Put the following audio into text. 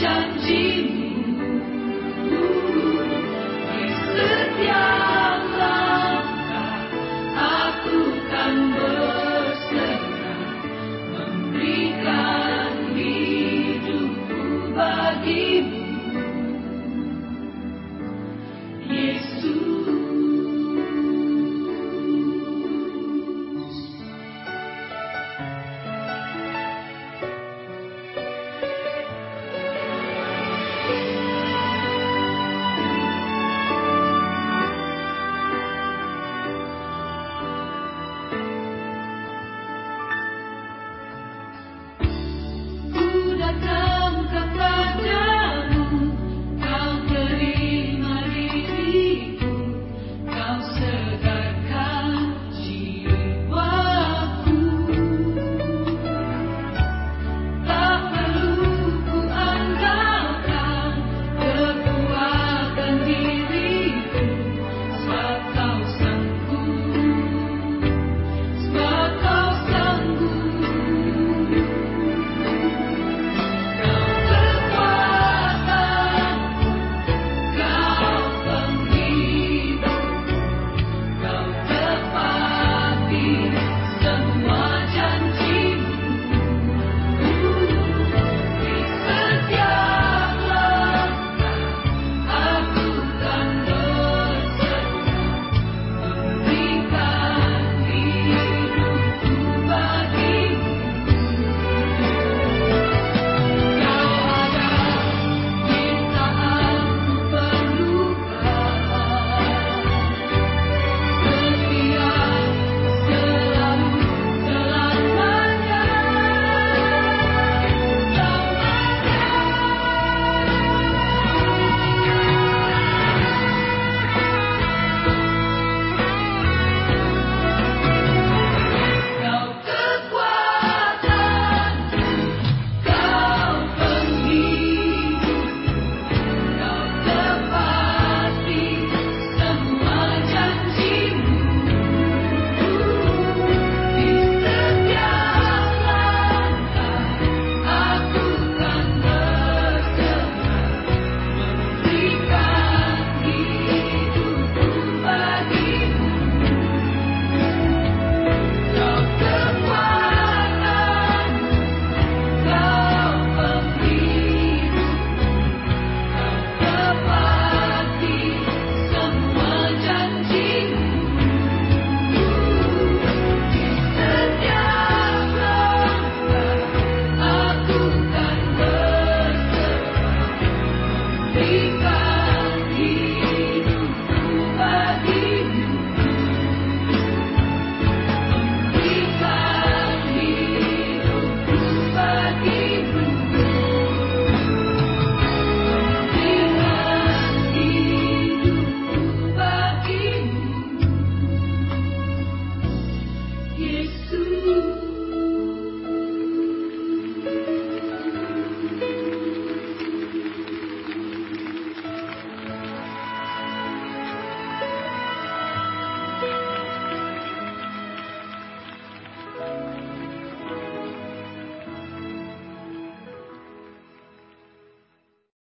John